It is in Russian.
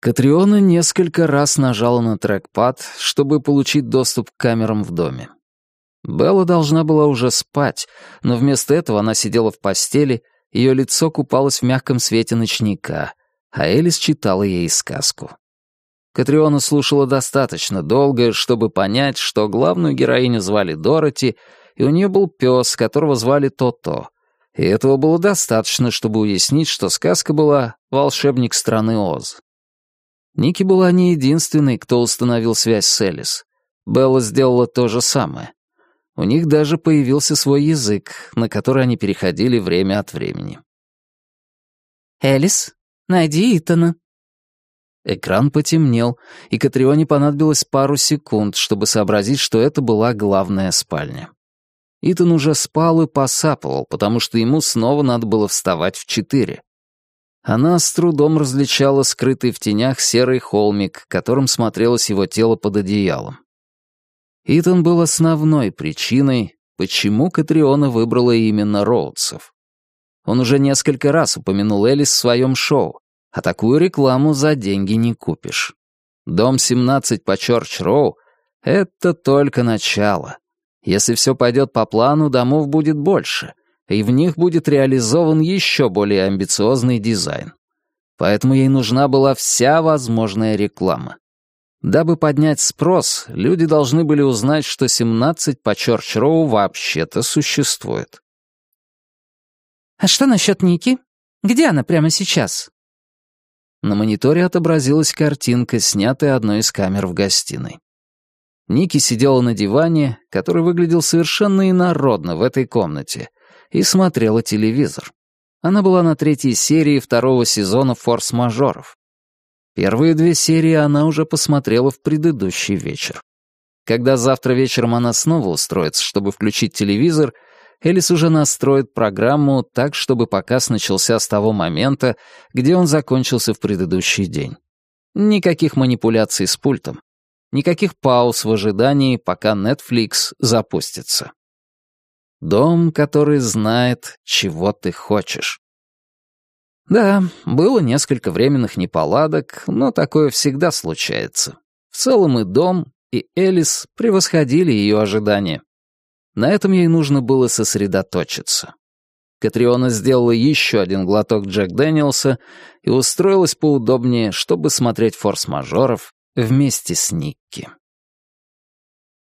Катриона несколько раз нажала на трекпад, чтобы получить доступ к камерам в доме. Белла должна была уже спать, но вместо этого она сидела в постели, ее лицо купалось в мягком свете ночника, а Элис читала ей сказку. Катриона слушала достаточно долго, чтобы понять, что главную героиню звали Дороти, и у нее был пес, которого звали То-То. И этого было достаточно, чтобы уяснить, что сказка была «Волшебник страны Оз». Ники была не единственной, кто установил связь с Элис. Белла сделала то же самое. У них даже появился свой язык, на который они переходили время от времени. «Элис, найди Итана». Экран потемнел, и Катрионе понадобилось пару секунд, чтобы сообразить, что это была главная спальня. Итан уже спал и посапывал, потому что ему снова надо было вставать в четыре. Она с трудом различала скрытый в тенях серый холмик, которым смотрелось его тело под одеялом. Итан был основной причиной, почему Катриона выбрала именно Роудсов. Он уже несколько раз упомянул Элис в своем шоу, а такую рекламу за деньги не купишь. Дом 17 по Чорч-Роу — это только начало. Если все пойдет по плану, домов будет больше — и в них будет реализован еще более амбициозный дизайн. Поэтому ей нужна была вся возможная реклама. Дабы поднять спрос, люди должны были узнать, что 17 по Чорч-Роу вообще-то существует. «А что насчет Ники? Где она прямо сейчас?» На мониторе отобразилась картинка, снятая одной из камер в гостиной. Ники сидела на диване, который выглядел совершенно инородно в этой комнате, и смотрела телевизор. Она была на третьей серии второго сезона «Форс-мажоров». Первые две серии она уже посмотрела в предыдущий вечер. Когда завтра вечером она снова устроится, чтобы включить телевизор, Элис уже настроит программу так, чтобы показ начался с того момента, где он закончился в предыдущий день. Никаких манипуляций с пультом. Никаких пауз в ожидании, пока Netflix запустится. Дом, который знает, чего ты хочешь. Да, было несколько временных неполадок, но такое всегда случается. В целом и дом, и Элис превосходили ее ожидания. На этом ей нужно было сосредоточиться. Катриона сделала еще один глоток Джек Дэниелса и устроилась поудобнее, чтобы смотреть форс-мажоров вместе с Никки.